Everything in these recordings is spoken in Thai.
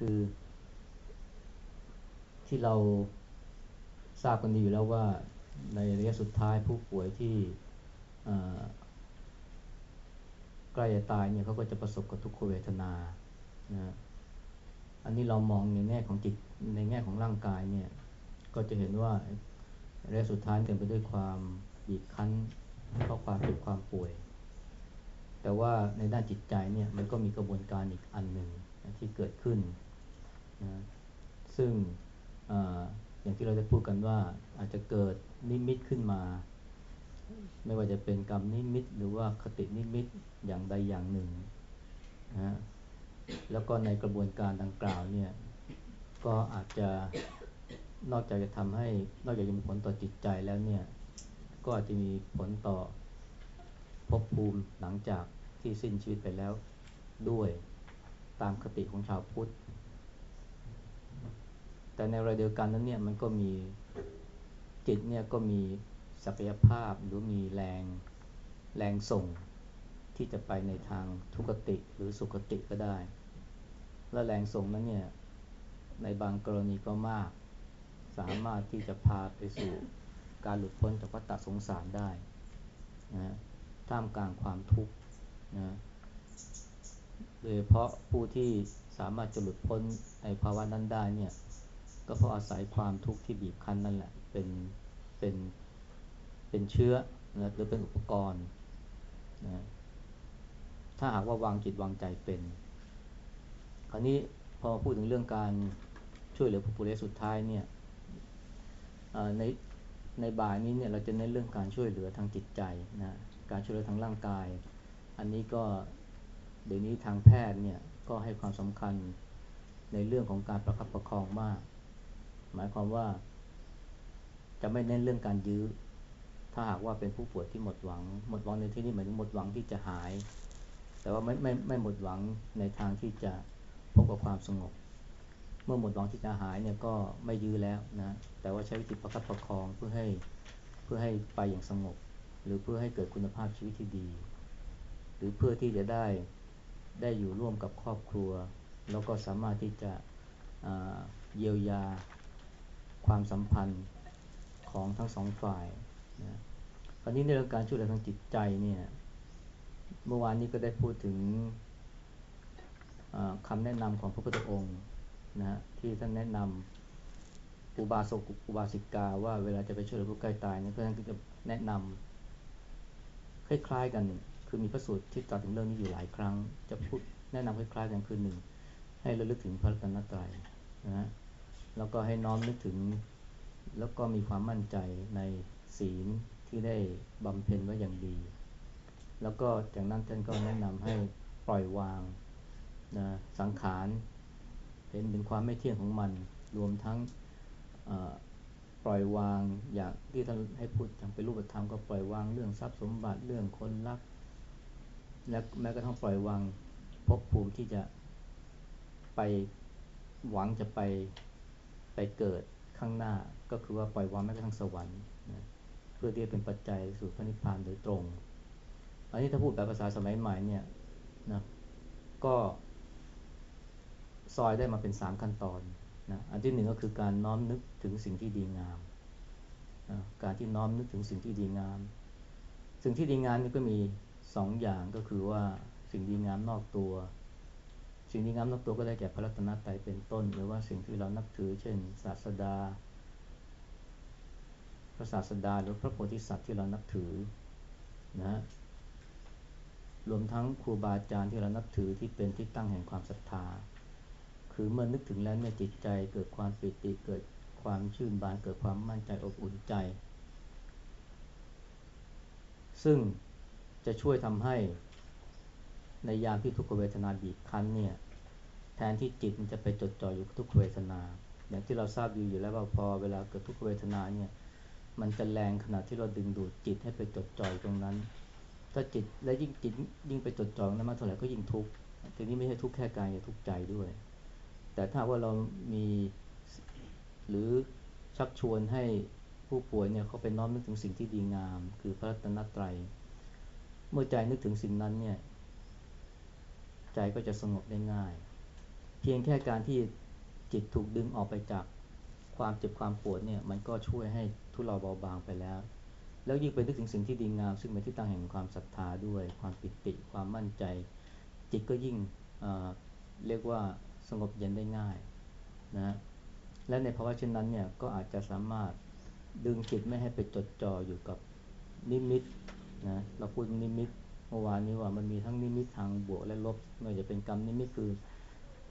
คือ ที่เราทราบกันดีอยู่แล้วว่าในระยะสุดท้ายผู้ป่วยที่ใกล้จะตายเนี่ยเขาก็จะประสบกับทุกขเวทนานะอันนี้เรามองในแง่ของจิตในแง่ของร่างกายเนี่ย ก็จะเห็นว่าระยะสุดท้ายเต็มไปด้วยความบีบคั้นเพราะความเจ็บความป่วย แต่ว่าในด้านจิตใจเนี่ยมันก็มีกระบวนการอีกอันหนึ่งที่เกิดขึ้น นะซึ่งออย่างที่เราได้พูดกันว่าอาจจะเกิดนิมิตขึ้นมา ไม่ว่าจะเป็นกรรมนิมิต หรือว่าคตินิมิตอย่างใดอย่างหนึ่งนะแล้วก็ในกระบวนการดังกล่าวเนี่ยก็อาจจะนอกจากจะทำให้นอกจากจะมีผลต่อจิตใจแล้วเนี่ยก็อาจจะมีผลต่อภพภูมิหลังจากที่สิ้นชีวิตไปแล้วด้วยตามคติของชาวพุทธ แต่ในเวลาเดียวกันนั้นเนี่ยมันก็มีจิตเนี่ยก็มีศักยภาพหรือมีแรงแรงส่งที่จะไปในทางทุกติหรือสุขติก็ได้ และแรงส่งนั้นเนี่ยในบางกรณีก็มาก สามารถที่จะพาไปสู่การหลุดพ้นจากวัฏสงสารได้นะท่ามกลางความทุกข์นะโดยเพราะผู้ที่สามารถจะหลุดพ้นในภาวะนั้นได้เนี่ย ก็เพราะอาศัยความทุกข์ที่บีบคั้นนั่นแหละ เป็น เป็น เป็นเชื้อนะหรือเป็นอุปกรณ์นะถ้าหากว่าวางจิตวางใจเป็น คราวนี้พอพูดถึงเรื่องการช่วยเหลือผู้ป่วยสุดท้ายเนี่ยในในบ่ายนี้เนี่ยเราจะเน้นเรื่องการช่วยเหลือทางจิตใจนะการช่วยเหลือทางร่างกาย อันนี้ก็เดี๋ยวนี้ทางแพทย์เนี่ยก็ให้ความสำคัญในเรื่องของการประคับประคองมาก หมายความว่า จะไม่เน้นเรื่องการยื้อ ถ้าหากว่าเป็นผู้ป่วยที่หมดหวัง หมดหวังในที่นี้หมายถึงหมดหวังที่จะหาย แต่ว่าไม่ไม่ไม่หมดหวังในทางที่จะพบกับความสงบ เมื่อหมดหวังที่จะหายเนี่ยก็ไม่ยื้อแล้วนะ แต่ว่าใช้วิธีประคับประคองเพื่อให้เพื่อให้ไปอย่างสงบ หรือเพื่อให้เกิดคุณภาพชีวิตที่ดี หรือเพื่อที่จะได้ได้อยู่ร่วมกับครอบครัว แล้วก็สามารถที่จะเยียวยา ความสัมพันธ์ของทั้งสองฝ่ายนะคราวนี้ในเรื่องการช่วยเหลือทางจิตใจเนี่ยเมื่อวานนี้ก็ได้พูดถึงคำแนะนำของพระพุทธองค์นะที่ท่านแนะนำอุบาสกอุบาสิกาว่าเวลาจะไปช่วยเหลือผู้ใกล้ตายเนี่ยท่านก็จะแนะนำคล้ายๆกันคือมีพระสูตรที่ตรัสถึงเรื่องนี้อยู่หลายครั้ง จะพูดแนะนำคล้ายๆกันคือหนึ่งให้ระลึกถึงพระรัตนตรัยนะ แล้วก็ให้น้อมนึกถึง แล้วก็มีความมั่นใจในศีลที่ได้บำเพ็ญไว้อย่างดี แล้วก็จากนั้นท่านก็แนะนำให้ปล่อยวางนะสังขารเห็นถึงความไม่เที่ยงของมัน รวมทั้งปล่อยวางอย่างที่ท่านให้พูดทางเป็นรูปธรรมก็ปล่อยวางเรื่องทรัพย์สมบัติเรื่องคนรัก และแม้กระทั่งปล่อยวางภพภูมิที่จะไปหวังจะไปไป เกิดข้างหน้าก็คือว่าปล่อยวางแม้กระทั่งสวรรค์นะเพื่อที่จะเป็นปัจจัยสู่พระนิพพานโดยตรง อันนี้ถ้าพูดแบบภาษาสมัยใหม่เนี่ยนะก็ซอยได้มาเป็นสามขั้นตอนนะอันที่หนึ่งก็คือการน้อมนึกถึงสิ่งที่ดีงามนะการที่น้อมนึกถึงสิ่งที่ดีงาม สิ่งที่ดีงามนี่ก็มีสองอย่างก็คือว่าสิ่งดีงามนอกตัว สิ่งที่งามนับตัวก็ได้แก่พระรัตนตรัยเป็นต้น หรือว่าสิ่งที่เรานับถือ เช่น ศาสดา พระศาสดาหรือพระโพธิสัตว์ที่เรานับถือนะรวมทั้งครูบาอาจารย์ที่เรานับถือที่เป็นที่ตั้งแห่งความศรัทธา คือเมื่อนึกถึงแล้วเนี่ยจิตใจเกิดความปิติเกิดความชื่นบานเกิดความมั่นใจอบอุ่นใจ ซึ่งจะช่วยทำให้ ในยามที่ทุกขเวทนาบีบคั้นเนี่ยแทนที่จิตมันจะไปจดจ่ออยู่กับทุกขเวทนา อย่างที่เราทราบดีอยู่แล้วว่าพอเวลาเกิดทุกขเวทนาเนี่ยมันจะแรงขนาดที่เราดึงดูดจิตให้ไปจดจ่อยตรงนั้น ถ้าจิตและยิ่งจิตยิ่งไปจดจ่อนั้นมากเท่าไหร่ก็ยิ่งทุกข์ทีนี้ไม่ใช่ทุกข์แค่กายแต่ทุกข์ใจด้วย แต่ถ้าว่าเรามีหรือชักชวนให้ผู้ป่วยเนี่ยเขาไปน้อมนึกถึงสิ่งที่ดีงาม คือพระรัตนตรัย เมื่อใจนึกถึงสิ่งนั้นเนี่ย ใจก็จะสงบได้ง่าย เพียงแค่การที่จิตถูกดึงออกไปจากความเจ็บความปวดเนี่ยมันก็ช่วยให้ทุเลาเบาบางไปแล้ว แล้วยิ่งไปนึกถึงสิ่งที่ดีงาม ซึ่งเป็นที่ตั้งแห่งความศรัทธาด้วย ความปิติ ความมั่นใจ จิตก็ยิ่งเเรียกว่าสงบเย็นได้ง่ายนะและในภาวะเช่นนั้นเนี่ยก็อาจจะสามารถดึงจิตไม่ให้ไปจดจ่ออยู่กับนิมิตนะเราพูดนิมิต เมื่อวานนี้ว่ามันมีทั้งนิมิตทางบวกและลบไม่ว่าจะเป็นกรรมนิมิตคือ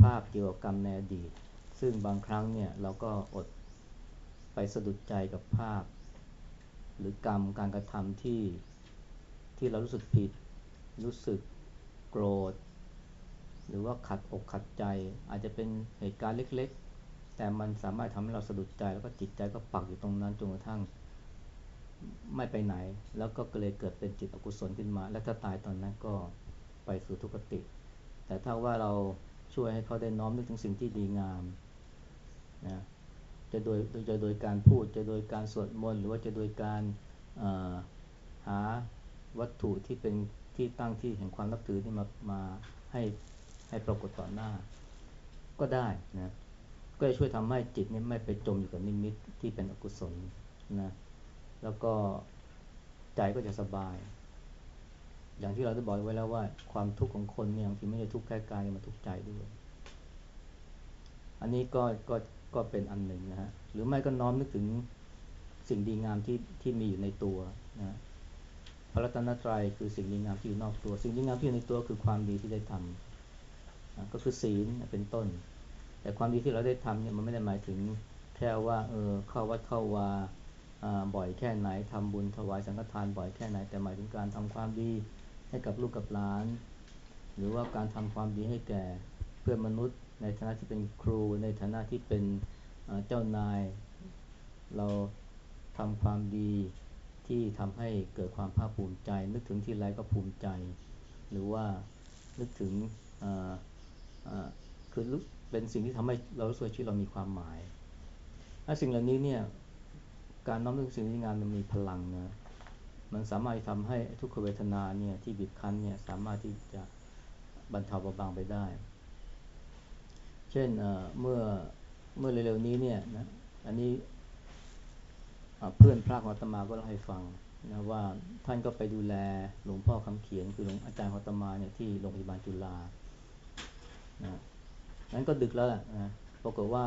ภาพเกี่ยวกับกรรมในอดีต ซึ่งบางครั้งเนี่ยเราก็อดไปสะดุดใจกับภาพ หรือกรรมการกระทำที่ที่เรารู้สึกผิด รู้สึกโกรธ หรือว่าขัดอกขัดใจ อาจจะเป็นเหตุการณ์เล็ก ๆ แต่มันสามารถทำให้เราสะดุดใจแล้วก็จิตใจก็ปักอยู่ตรงนั้นจนกระทั่ง ไม่ไปไหน แล้วก็เลยเกิดเป็นจิตอกุศลขึ้นมา และถ้าตายตอนนั้นก็ไปสู่ทุกขติ แต่ถ้าว่าเราช่วยให้เขาได้น้อมนึกถึงสิ่งที่ดีงามนะจะโดยจะโดยการพูดจะโดยการสวดมนต์หรือว่าจะโดยการหาวัตถุที่เป็นที่ตั้งที่แห่งความนับถือที่มามาให้ให้ปรากฏต่อหน้า ก็ได้นะก็จะช่วยทำให้จิตนี้ไม่ไปจมอยู่กับนิมิตที่เป็นอกุศลนะ แล้วก็ใจก็จะสบาย อย่างที่เราได้บอกไว้แล้วว่า ความทุกข์ของคนเนี่ยบางทีไม่ได้ทุกข์แค่กายมันทุกข์ใจด้วย อันนี้ก็ก็ก็เป็นอันหนึ่งนะฮะหรือไม่ก็น้อมนึกถึงสิ่งดีงามที่ที่มีอยู่ในตัวนะพระรัตนตรัยคือสิ่งดีงามที่อยู่นอกตัว สิ่งดีงามที่อยู่ในตัวคือความดีที่ได้ทำนะก็คือศีลเป็นต้น แต่ความดีที่เราได้ทำเนี่ยมันไม่ได้หมายถึงแค่ว่าเออเข้าวัดเข้าวา บ่อยแค่ไหนทำบุญถวายสังฆทานบ่อยแค่ไหน แต่หมายถึงการทำความดีให้กับลูกกับหลาน หรือว่าการทำความดีให้แก่เพื่อนมนุษย์ ในฐานะที่เป็นครู ในฐานะที่เป็นเจ้านาย เราทำความดีที่ทำให้เกิดความภาคภูมิใจ นึกถึงที่ไรก็ภูมิใจ หรือว่านึกถึงคือเป็นสิ่งที่ทำให้เราสวยชีวิตเรามีความหมายถ้าสิ่งเหล่านี้เนี่ย การน้อมนึกสิ่งที่งานมันมีพลังนะ มันสามารถทำให้ทุกขเวทนาเนี่ยที่บีบคั้นเนี่ยสามารถที่จะบรรเทาเบาบางไปได้ เช่นเมื่อเมื่อเร็วๆนี้เนี่ยนะ อันนี้เพื่อนพระของตมาก็เล่าให้ฟังนะว่าท่านก็ไปดูแลหลวงพ่อคำเขียนคือหลวงอาจารย์ของตมาเนี่ยที่โรงพยาบาลจุฬานะนั้นก็ดึกแล้วนะ ปรากฏว่า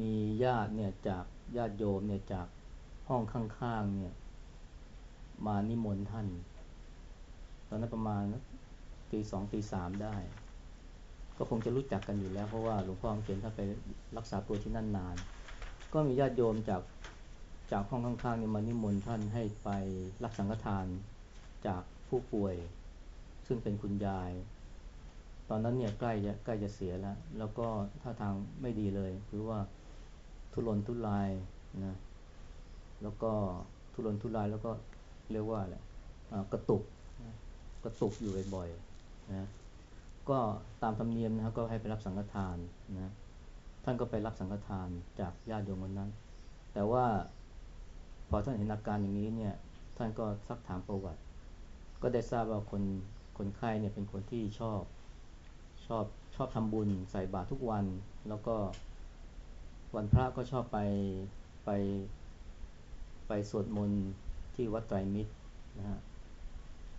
มีญาติเนี่ยจากญาติโยมเนี่ยจาก ห้องข้างๆเนี่ย มานิมนต์ท่าน ตอนนั้นประมาณตีสองตีสามได้ ก็คงจะรู้จักกันอยู่แล้วเพราะว่าหลวงพ่อเขียนท่านไปรักษาตัวที่นั่นนาน ก็มีญาติโยมจากจากห้องข้างๆเนี่ยมานิมนต์ท่านให้ไปรับสังฆทานจากผู้ป่วย ซึ่งเป็นคุณยาย ตอนนั้นเนี่ยใกล้จะใกล้จะเสียแล้ว แล้วก็ท่าทางไม่ดีเลย คือว่าทุรนทุรายนะ แล้วก็ทุรนทุรายแล้วก็เรียกว่าอะไรกระตุกกระตุกอยู่บ่อยๆนะก็ตามธรรมเนียมนะครับก็ให้ไปรับสังฆทานนะท่านก็ไปรับสังฆทานจากญาติโยมคนนั้น แต่ว่าพอท่านเห็นอาการอย่างนี้เนี่ยท่านก็ซักถามประวัติ ก็ได้ทราบว่าคนคนไข้เนี่ยเป็นคนที่ชอบชอบชอบทำบุญใส่บาตรทุกวัน แล้วก็วันพระก็ชอบไปไป ไปสวดมนต์ที่วัดไตรมิตรนะฮะ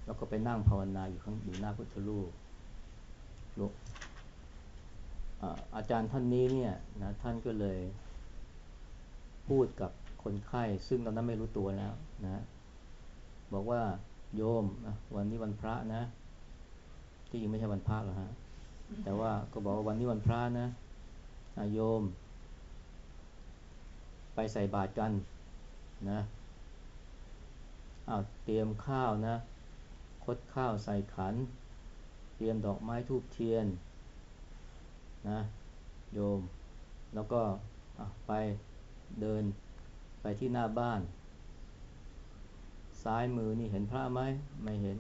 แล้วก็ไปนั่งภาวนาอยู่ข้างอยู่หน้าพุทธรูปลูกอาจารย์ท่านนี้เนี่ยนะท่านก็เลยพูดกับคนไข้ ซึ่งตอนนั้นไม่รู้ตัวแล้วนะบอกว่าโยมวันนี้วันพระนะ ที่จริงไม่ใช่วันพระหรอกฮะแต่ว่าก็บอกว่าวันนี้วันพระนะโยม ไปใส่บาตรกัน นะอ้าวเตรียมข้าวนะ คดข้าวใส่ขัน เตรียมดอกไม้ทูบเทียนนะโยม แล้วก็ไปเดินไปที่หน้าบ้าน ซ้ายมือนี่เห็นพระไหมไม่เห็น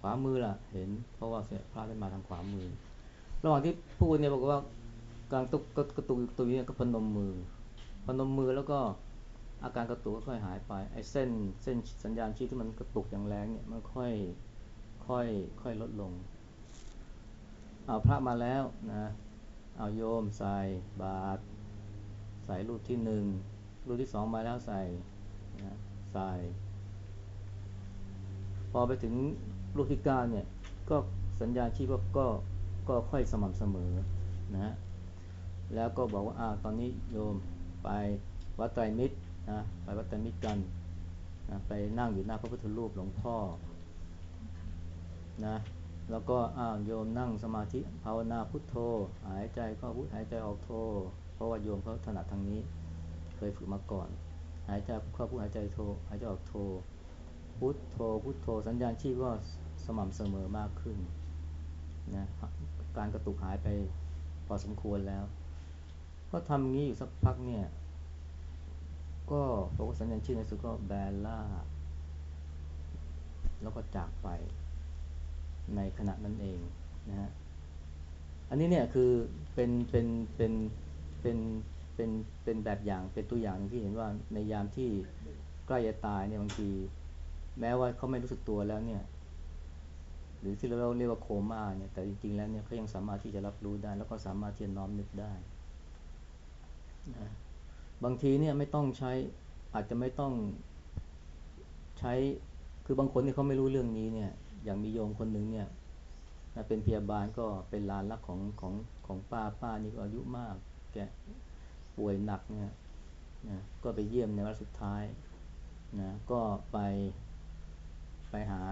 ขวามือล่ะ เห็น เพราะว่าเสียพระได้มาทางขวามือ ระหว่างที่พูดเนี่ยบอกว่ากลารตุกกระตุกตัวนี้ก็พนมมือ พนมมือแล้วก็ อาการกระตุกค่อยหายไปไอ้เส้นเส้นสัญญาณชีพที่มันกระตุกอย่างแรงเนี่ยมันค่อยค่อยค่อยลดลงเอาพระมาแล้วนะเอาโยมใส่บาตรใส่รูปที่หนึ่งรูปที่สองมาแล้วใส่นะใส่พอไปถึงรูปที่เก้าเนี่ยก็สัญญาณชีพก็ก็ก็ค่อยสม่ำเสมอนะแล้วก็บอกว่าอ่าตอนนี้โยมไปวัดไตรมิตร นะไปวัดตมิตรกันนะไปนั่งอยู่หน้าพระพุทธรูปหลวงพ่อนะแล้วก็อ้าวโยมนั่งสมาธิภาวนาพุทโธ หายใจเข้าพุทหายใจออกโธเพราะว่าโยมเขาถนัดทางนี้ เคยฝึกมาก่อน หายใจเข้าพุทหายใจโธหายใจออกโธพุทโธพุทโธ สัญญาณชีพก็สม่ำเสมอมากขึ้นนะการกระตุกหายไปพอสมควรแล้ว ก็ทำงี้อยู่สักพักเนี่ย ก็ปรากฏสัญญาณชีพในสุดก็แบนล่า แล้วก็จากไปในขณะนั้นเองนะฮะอันนี้เนี่ยคือเป็นเป็นเป็นเป็นเป็นเป็นแบบอย่างเป็นตัวอย่างที่เห็นว่าในยามที่ใกล้จะตายเนี่ยบางที แม้ว่าเขาไม่รู้สึกตัวแล้วเนี่ย หรือที่เราเรียกว่าโคม่าเนี่ยแต่จริงๆแล้วเนี่ยเขายังสามารถที่จะรับรู้ได้ แล้วก็สามารถที่จะน้อมนึกได้นะ บางทีเนี่ยไม่ต้องใช้อาจจะไม่ต้องใช้คือบางคนที่เขาไม่รู้เรื่องนี้เนี่ย อย่างมีโยมคนหนึ่งเนี่ยเป็นพยาบาลก็เป็นลานรักของของของป้าป้านี่ก็อายุมาก แกป่วยหนักเนี่ยนะก็ไปเยี่ยมในวันสุดท้ายนะก็ไปไปหา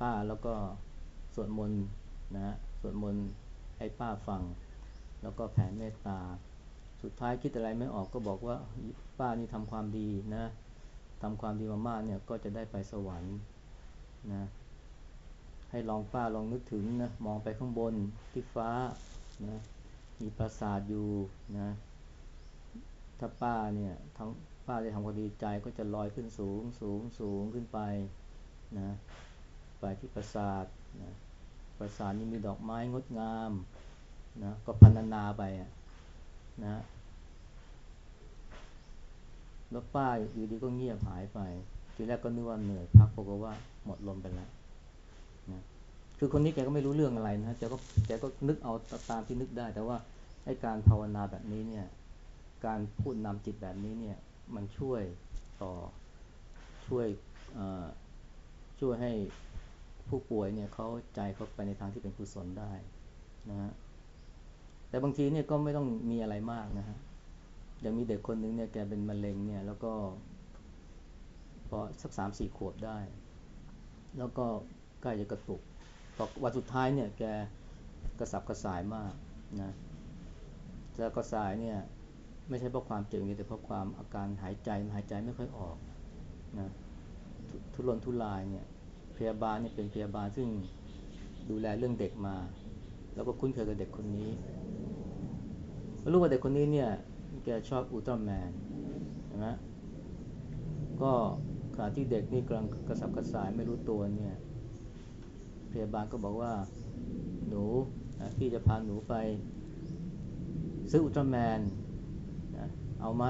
ป้าแล้วก็สวดมนต์นะสวดมนต์ให้ป้าฟัง แล้วก็แผ่เมตตา สุดท้ายคิดอะไรไม่ออกก็บอกว่าป้านี่ทำความดีนะทำความดีมามากเนี่ยก็จะได้ไปสวรรค์นะให้ลองป้าลองนึกถึงนะมองไปข้างบนที่ฟ้านะมีปราสาทอยู่นะถ้าป้าเนี่ยทั้งป้าได้ทำความดีใจก็จะลอยขึ้นสูงสูงสูงขึ้นไปนะไปที่ปราสาทนะปราสาทนี้มีดอกไม้งดงามนะก็พันนาไป นะ แล้วป้าอยู่ดีก็เงียบหายไป ทีแรกก็นึกว่าเหนื่อยพักปรากฏว่าหมดลมไปแล้วนะคือคนนี้แกก็ไม่รู้เรื่องอะไรนะแกก็แกก็นึกเอาตามที่นึกได้ แต่ว่าไอ้การภาวนาแบบนี้เนี่ย การพูดนำจิตแบบนี้เนี่ย มันช่วยต่อช่วยช่วยให้ผู้ป่วยเนี่ยเขาใจเขาไปในทางที่เป็นกุศลได้นะฮะ แต่บางทีเนี่ยก็ไม่ต้องมีอะไรมากนะฮะอย่างมีเด็กคนหนึ่งเนี่ยแกเป็นมะเร็งเนี่ย แล้วก็ พอสักสามสี่ขวบได้ แล้วก็ใกล้จะกระตุกพอวันสุดท้ายเนี่ยแกกระสับกระส่ายมากนะแล้วกระสายเนี่ยไม่ใช่เพราะความเจ็บอย่างเดียวแต่เพราะความอาการหายใจหายใจไม่ค่อยออกนะทุรนทุรายเนี่ยพยาบาลเนี่ยเป็นพยาบาลซึ่งดูแลเรื่องเด็กมา แล้วก็คุ้นเคยกับเด็กคนนี้รู้ว่าเด็กคนนี้เนี่ยแกชอบอุลตร้าแมนใช่ไหมก็ขณะที่เด็กนี่กำลังกระสับกระส่ายไม่รู้ตัวเนี่ยพยาบาลก็บอกว่าหนูนะพี่จะพาหนูไป ซื้ออุลตร้าแมนนะเอาไหม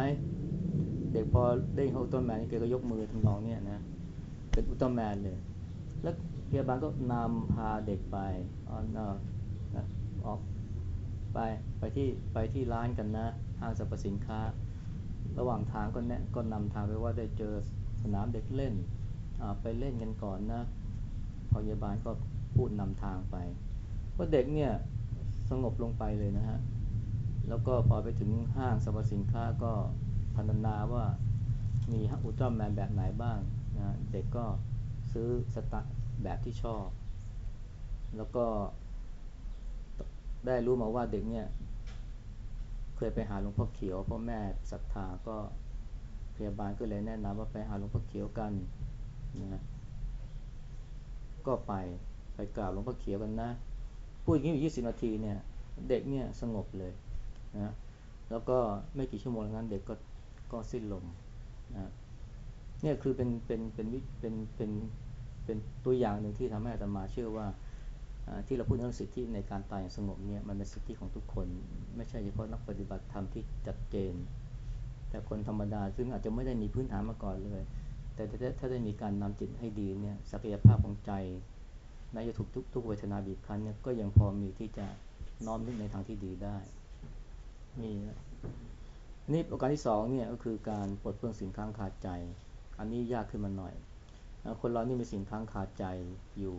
เด็กพอได้ยินอุลตร้าแมนนี่แกก็ยกมือทำนองเนี่ยนะเป็นอุลตร้าแมนเลย แล้วพยาบาลก็นำพาเด็กไปอ๋อ ออกไปไปที่ไปที่ร้านกันนะห้างสรรพสินค้า ระหว่างทางก็แนะก็นำทางไปว่าได้เจอสนามเด็กเล่นไปเล่นกันก่อนนะพยาบาลก็พูดนำทางไปว่าเด็กเนี่ยสงบลงไปเลยนะฮะแล้วก็พอไปถึงห้างสรรพสินค้าก็พรรณนาว่ามีอุลตร้าแมนแบบไหนบ้างนะเด็กก็ซื้อสตาแบบที่ชอบ แล้วก็ ได้รู้มาว่าเด็กเนี่ย เคยไปหาหลวงพ่อเขียวพ่อแม่ศรัทธาก็พยาบาลก็เลยแนะนำว่าไปหาหลวงพ่อเขียวกันนะก็ไปไปกราบหลวงพ่อเขียวกันนะพูดอย่างนี้อยู่ยี่สิบนาทีเนี่ยเด็กเนี่ยสงบเลยนะแล้วก็ไม่กี่ชั่วโมงนั้นเด็กก็ก็สิ้นลมนะเนี่ยคือเป็นเป็นเป็นเป็นเป็นเป็นตัวอย่างหนึ่งที่ทำให้อาตมาเชื่อว่า ที่เราพูดเรื่องสิทธิในการตายอย่างสงบเนี่ยมันเป็นสิทธิของทุกคน ไม่ใช่เฉพาะนักปฏิบัติธรรมที่จัดเจน แต่คนธรรมดาซึ่งอาจจะไม่ได้มีพื้นฐานมาก่อนเลย แต่ถ้าได้มีการนำจิตให้ดีเนี่ยศักยภาพของใจในจะถูกทุกทุกเวทนาบีบคั้นเนี่ยก็ยังพอมีที่จะน้อมนึกในทางที่ดีได้นี่นะนี่ประการที่สองเนี่ยก็คือการปลดเปลื้องสิ่งค้างคาดใจ อันนี้ยากขึ้นมาหน่อย คนเรานี่มีสิ่งค้างคาดใจอยู่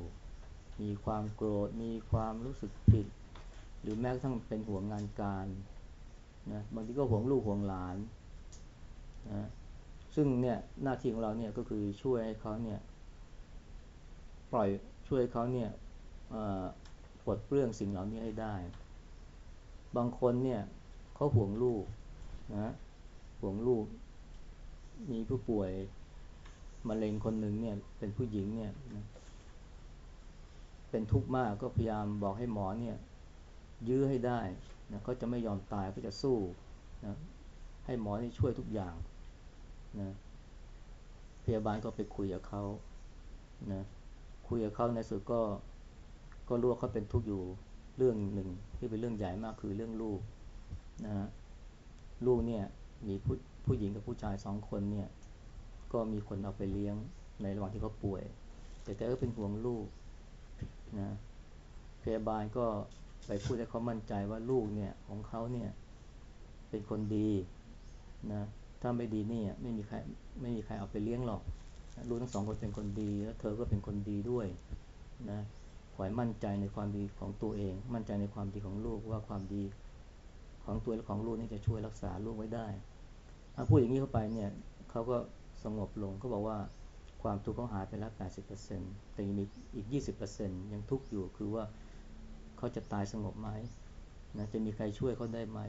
มีความโกรธ มีความรู้สึกผิด หรือแม้กระทั่งเป็นห่วงงานการนะบางทีก็ห่วงลูกห่วงหลานนะซึ่งเนี่ยหน้าที่ของเราเนี่ยก็คือช่วยให้เขาเนี่ยปล่อยช่วยเขาเนี่ยปลดเปลื้องสิ่งเหล่านี้ให้ได้ บางคนเนี่ยเขาห่วงลูกนะห่วงลูก มีผู้ป่วยมะเร็งคนหนึ่งเนี่ยเป็นผู้หญิงเนี่ย เป็นทุกข์มากก็พยายามบอกให้หมอเนี่ยยื้อให้ได้นะเขาจะไม่ยอมตายก็จะสู้นะให้หมอที่ช่วยทุกอย่างนะพยาบาลก็ไปคุยกับเขานะคุยกับเขาในสุดก็ก็รู้ว่าเขาเป็นทุกข์อยู่เรื่องหนึ่งที่เป็นเรื่องใหญ่มากคือเรื่องลูกนะลูกเนี่ยมีผู้ผู้หญิงกับผู้ชายสองคนเนี่ยก็มีคนเอาไปเลี้ยงในระหว่างที่เขาป่วย แต่แกก็เป็นห่วงลูก นะพยาบาลก็ไปพูดให้เขามั่นใจว่าลูกเนี่ยของเขาเนี่ยเป็นคนดีนะถ้าไม่ดีนี่ไม่มีใครไม่มีใครเอาไปเลี้ยงหรอกลูกทั้งสองคนเป็นคนดี แล้วเธอก็เป็นคนดีด้วยนะขอให้มั่นใจในความดีของตัวเอง มั่นใจในความดีของลูกว่าความดีของตัวและของลูกนี่จะช่วยรักษาลูกไว้ได้ถ้าพูดอย่างนี้เข้าไปเนี่ยเขาก็สงบลงเขาบอกว่า ความทุกข์เขาหายไปแล้ว 80%แต่ยังมีอีก 20%ยังทุกข์อยู่คือว่าเขาจะตายสงบไหมนะจะมีใครช่วยเขาได้ไหม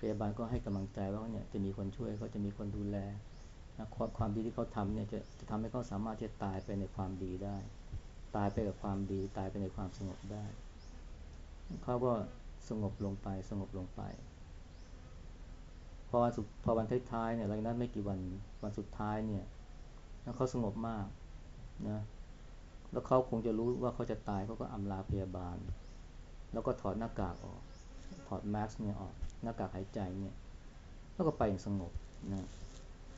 พยาบาลก็ให้กำลังใจว่าเนี่ยจะมีคนช่วยเขาจะมีคนดูแลนะความความดีที่เขาทำเนี่ยจะจะทำให้เขาสามารถจะตายไปในความดีได้ ตายไปกับความดี ตายไปในความสงบได้เขาก็สงบลงไปสงบลงไป พอวันสุดพอวันท้ายๆเนี่ยหลังนั้นไม่กี่วันวันสุดท้ายเนี่ย เขาสงบมากนะแล้วเขาคงจะรู้ว่าเขาจะตายเขาก็อำลาพยาบาล แล้วก็ถอดหน้ากากออก ถอดแมสเนี่ยออกหน้ากากหายใจเนี่ยแล้วก็ไปอย่างสงบนะ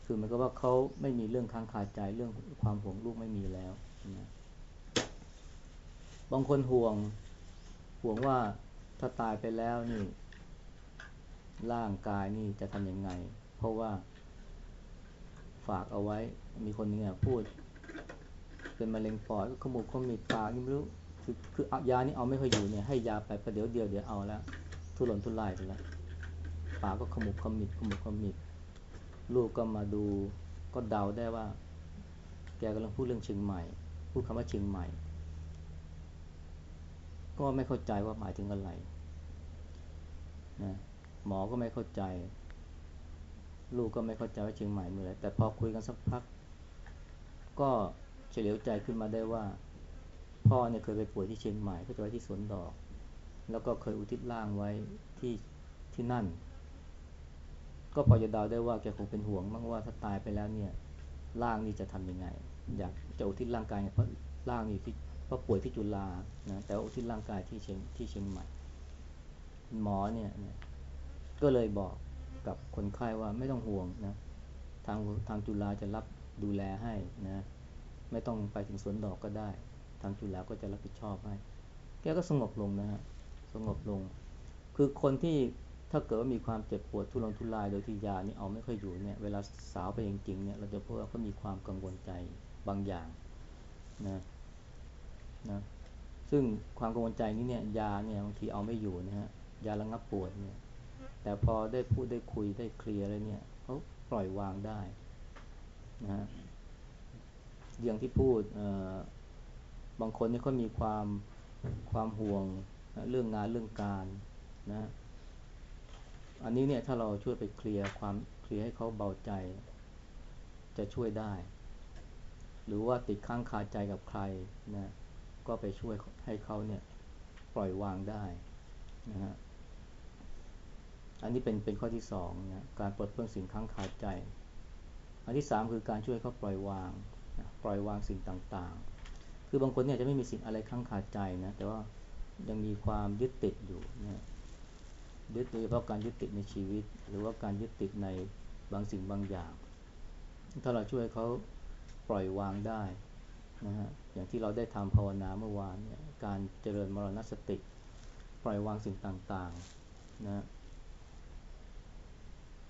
คือมันก็ว่าเขาไม่มีเรื่องค้างคาใจเรื่องความห่วงลูกไม่มีแล้วนะบางคนห่วงห่วงว่าถ้าตายไปแล้วนี่ร่างกายนี่จะทำยังไง เพราะว่า ฝากเอาไว้ มีคนนึงพูด เป็นมะเร็งปอดก็ขมุกขมิดปากนี่ไม่รู้คือคือเอายานี่เอาไม่ค่อยอยู่เนี่ยให้ยาไปประเดี๋ยวเดียวเดี๋ยวเอาแล้วทุรนทุรายไปแล้วปากก็ขมุกขมิดขมุกขมิดลูกก็มาดูก็เดาได้ว่า แกกำลังพูดเรื่องเชียงใหม่ พูดคำว่าเชียงใหม่ ก็ไม่เข้าใจว่าหมายถึงอะไรนะหมอก็ไม่เข้าใจ ลูกก็ไม่เข้าใจว่าเชียงใหม่เมื่อไรแต่พอคุยกันสักพัก ก็เฉลียวใจขึ้นมาได้ว่า พ่อเนี่ยเคยไปป่วยที่เชียงใหม่ก็จะไว้ที่สวนดอก แล้วก็เคยอุทิศร่างไว้ที่ที่นั่น ก็พอจะเดาได้ว่าแกคงเป็นห่วงมั้งว่าถ้าตายไปแล้วเนี่ยร่างนี้จะทํำยังไง อยากจะอุทิศร่างกายเพราะร่างนี้ที่เพราะป่วยที่จุฬานะแต่ว่าอุทิศร่างกายที่เชียงที่เชียงใหม่หมอเนี่ยก็เลยบอก กับคนไข้ว่าไม่ต้องห่วงนะทางทางจุฬาจะรับดูแลให้นะไม่ต้องไปถึงสวนดอกก็ได้ ทางจุฬาก็จะรับผิดชอบให้ แกก็สงบลงนะฮะสงบลง คือคนที่ถ้าเกิดว่ามีความเจ็บปวดทุรนทุรายโดยที่ยานี่เอาไม่ค่อยอยู่เนี่ยเวลาสาวไปจริงๆเนี่ยเราจะพบว่าเขามีความกังวลใจบางอย่างนะนะซึ่งความกังวลใจนี้เนี่ยยาเนี่ยบางทีเอาไม่อยู่นะฮะยาระงับปวดเนี่ย แต่พอได้พูดได้คุยได้เคลียร์อะไรเนี่ยเขาปล่อยวางได้นะฮะอย่างที่พูดบางคนเนี่ยเขามีความความห่วงเรื่องงานเรื่องการนะอันนี้เนี่ยถ้าเราช่วยไปเคลียร์ความเคลียร์ให้เขาเบาใจ จะช่วยได้ หรือว่าติดข้างคาใจกับใครนะก็ไปช่วยให้เขาเนี่ยปล่อยวางได้นะฮะ อันนี้เป็นเป็นข้อที่สองนะการปลดเปลื้องสิ่งค้างคาใจ อันที่สามคือการช่วยเขาปล่อยวางนะปล่อยวางสิ่งต่างๆ คือบางคนเนี่ยจะไม่มีสิ่งอะไรค้างคาใจนะแต่ว่ายังมีความยึดติดอยู่นะยึดโดยเฉพาะการยึดติดในชีวิต หรือว่าการยึดติดในบางสิ่งบางอย่าง ถ้าเราช่วยเขาปล่อยวางได้นะฮะอย่างที่เราได้ทำภาวนาเมื่อวานเนี่ยการเจริญมรณสติ ปล่อยวางสิ่งต่างๆนะ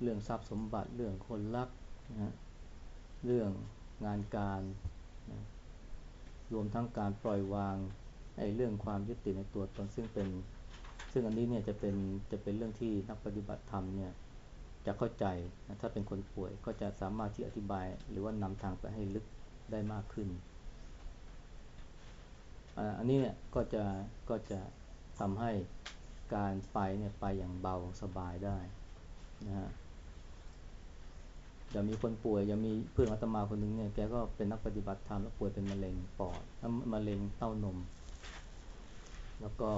เรื่องทรัพย์สมบัติเรื่องคนรักนะเรื่องงานการนะรวมทั้งการปล่อยวางไอ้เรื่องความยึดติดในตัวตนซึ่งเป็น ซึ่งอันนี้เนี่ยจะเป็นจะเป็นเรื่องที่นักปฏิบัติธรรมเนี่ยจะเข้าใจนะถ้าเป็นคนป่วยก็จะสามารถที่อธิบาย หรือว่านำทางไปให้ลึกได้มากขึ้น อันนี้เนี่ยก็จะก็จะทำให้การไปเนี่ยไปอย่างเบาสบายได้นะฮะ อย่ามีคนป่วยอย่ามีเพื่อนอาตมาคนหนึ่งเนี่ยแกก็เป็นนักปฏิบัติธรรมแล้วป่วยเป็นมะเร็งปอดมะเร็งเต้านม แล้วก็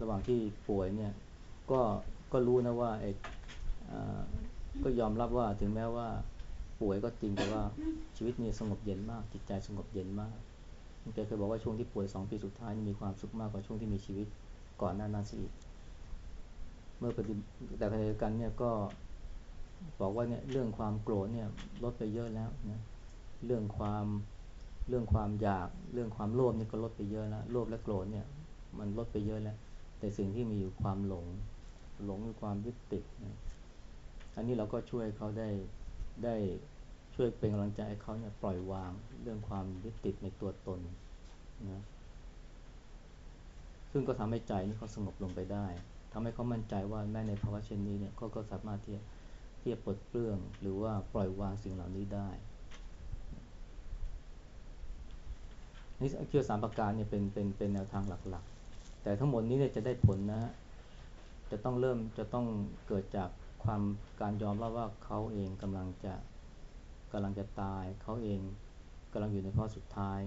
ระหว่างที่ป่วยเนี่ย ก็ก็รู้นะว่าไอ้ก็ยอมรับว่าถึงแม้ว่าป่วยก็จริงแต่ว่าชีวิตนี่สงบเย็นมาก จิตใจสงบเย็นมากแกเคยบอกว่าช่วงที่ป่วยสองปีสุดท้ายนี่มีความสุขมากกว่าช่วงที่มีชีวิตก่อนหน้านั้นสิเมื่อปฏิแต่ขณะเดียวกันเนี่ยก็ บอกว่าเนี่ยเรื่องความโกรธเนี่ยลดไปเยอะแล้วนะเรื่องความเรื่องความอยากเรื่องความโลภนี่ก็ลดไปเยอะแล้วโลภและโกรธเนี่ยมันลดไปเยอะแล้ว แต่สิ่งที่มีอยู่ความหลง หลงคือความยึดติดนะอันนี้เราก็ช่วยเขาได้ได้ช่วยเป็นกำลังใจให้เขาเนี่ยปล่อยวางเรื่องความยึดติดในตัวตนนะซึ่งก็ทำให้ใจนี่เขาสงบลงไปได้ทำให้เขามั่นใจว่าแม้ในภาวะเช่นนี้เนี่ยเขาก็สามารถที่ ที่จะปลดเปลื้องหรือว่าปล่อยวางสิ่งเหล่านี้ได้นี่เชื่อสามประการเนี่ยเป็นเป็นเป็นแนวทางหลักๆ แต่ทั้งหมดนี้เนี่ยจะได้ผลนะจะต้องเริ่มจะต้องเกิดจากความการยอมรับว่าเขาเองกำลังจะกำลังจะตาย เขาเองกำลังอยู่ในข้อสุดท้าย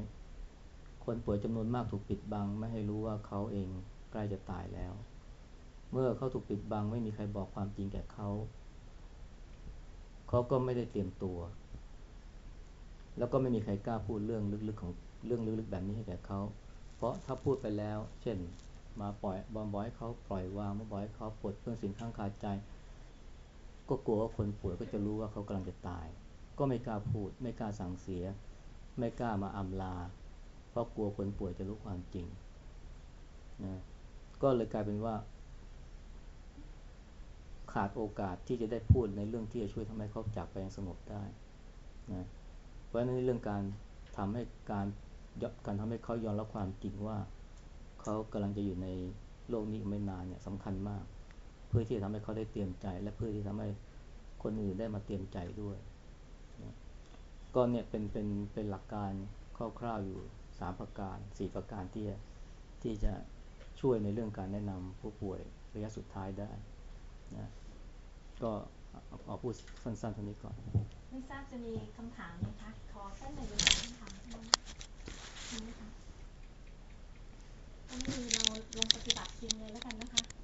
คนป่วยจำนวนมากถูกปิดบัง ไม่ให้รู้ว่าเขาเองใกล้จะตายแล้ว เมื่อเขาถูกปิดบังไม่มีใครบอกความจริงแก่เขา เขาก็ไม่ได้เตรียมตัว แล้วก็ไม่มีใครกล้าพูดเรื่องลึกๆของเรื่องลึกๆแบบนี้ให้แก่เขา เพราะถ้าพูดไปแล้ว เช่น มาปล่อยบอมบอยเขาปล่อยวางมาบอยให้เขาปลดเพื่องสิ่งข้างคาใจ ก็กลัวว่าคนป่วยก็จะรู้ว่าเขากำลังจะตาย ก็ไม่กล้าพูด ไม่กล้าสั่งเสีย ไม่กล้ามาอำลา เพราะกลัวคนป่วยจะรู้ความจริงนะก็เลยกลายเป็นว่า ขาดโอกาสที่จะได้พูดในเรื่องที่จะช่วยทำให้เขาจากไปอย่างสงบได้นะเพราะฉะนั้นเรื่องการทำให้การการทำให้เขายอมรับความจริงว่าเขากำลังจะอยู่ในโลกนี้ไม่นานเนี่ยสำคัญมาก เพื่อที่จะทำให้เขาได้เตรียมใจ และเพื่อที่ทำให้คนอื่นได้มาเตรียมใจด้วยก็เนี่ยเป็นเป็นเป็นหลักการคร่าวๆอยู่สามประการสี่ประการที่ที่จะช่วยในเรื่องการแนะนำผู้ป่วยระยะสุดท้ายได้ นะก็เอาพูดสั้นๆเท่านี้ก่อน ไม่ทราบจะมีคำถามไหมคะ ขอท่านหนึ่งคำถามนะคะวันนี้เราลงปฏิบัติจริงเลยแล้วกันนะคะ